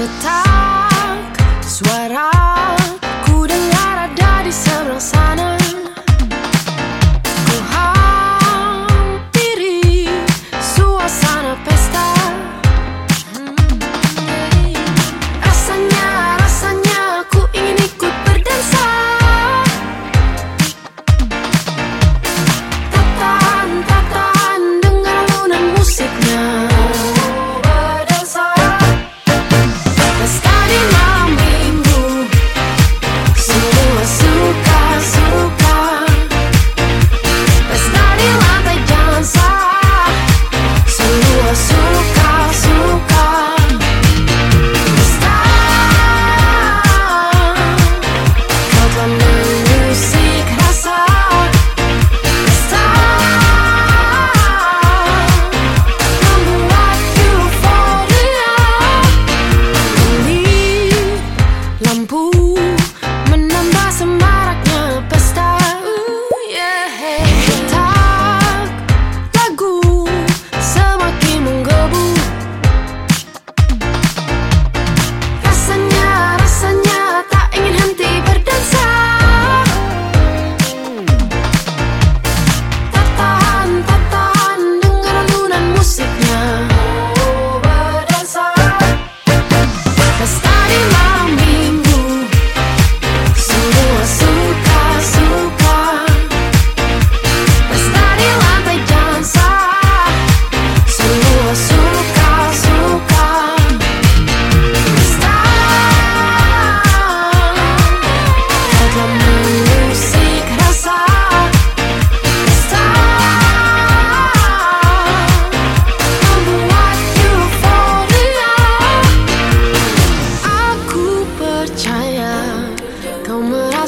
detak suara ku dengar ada di seberang sana.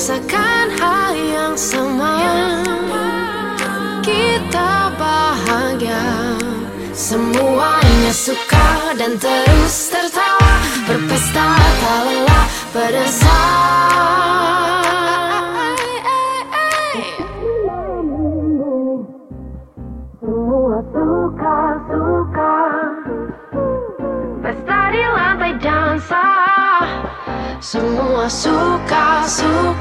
merasakan hal yang sama. Kita bahagia. Semuanya suka dan terus tertawa. Berpesta tak lelah pada Semua suka-suka Pesta di lantai dansa. Semua suka-suka